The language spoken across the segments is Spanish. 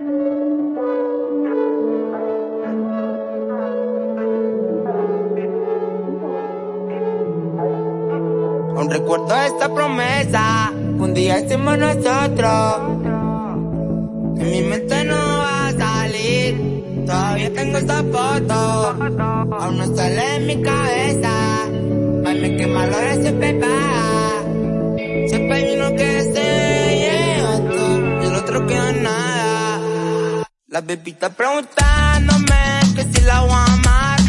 Un recuerdo esta promesa, un día hicimos nosotros. En mi mente no va a salir, todavía tengo esta foto. Aún no sale en mi cabeza, mami que malora siempre paga. Siempre hay uno que se lleva todo y el otro que nada. La bebita preguntándome que si la voy a amar,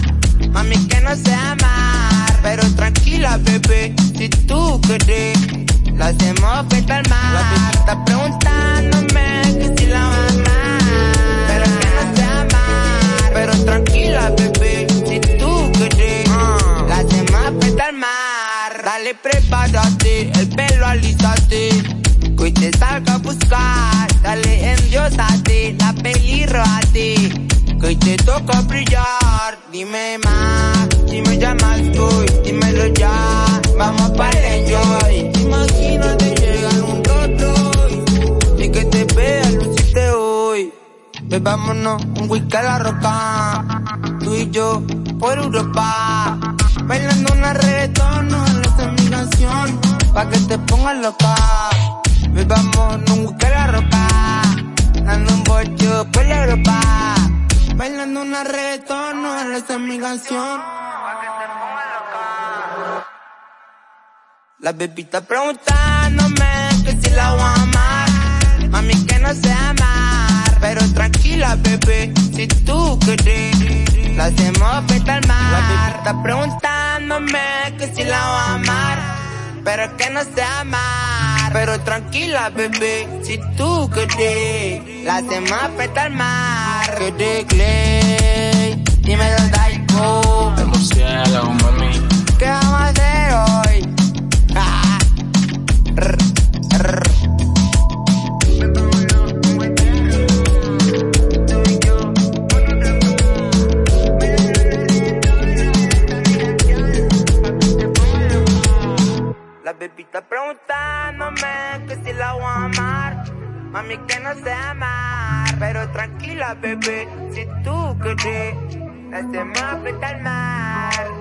mami que no se amar, pero tranquila bebé si tú querés, la hacemos frente al mar. La está preguntándome que si la va a amar, pero que no se amar. Pero tranquila, bebé, si tú querés, la hacemos frente al mar. Dale, prepárate, el pelo alízate, que te salga a buscar. Dale, endiosate, la que hoy te toca brillar. Dime más, si me llamas hoy, dímelo ya. Vamos para el enjoy. Imagínate llegar un Rolls y que te vea luciste hoy. Bebámonos un whisky a la roca. Tú y yo por Europa. Bailando una reggaetón, no esa mi canción. Pa' que te pongas loca. Bebámonos un whisky a la roca. Dando un bollo por Bailando una reggaetón, no esa mi canción. La bebita preguntándome que si la voy a amar. Mami que no sé amar. Pero tranquila, bebé, si tú querés. La hacemos frente al mar. La bebita preguntándome que si la voy a amar. Pero que no sé amar. Pero tranquila, bebé, si tú querés. La hacemos frente al mar. Que de Clay, dímelo, Daiko. Demasiado, La bebita preguntándome que si la voy a amar. Mami que no sé amar, pero tranquila bebé, si tú querés, la hacemos al mar.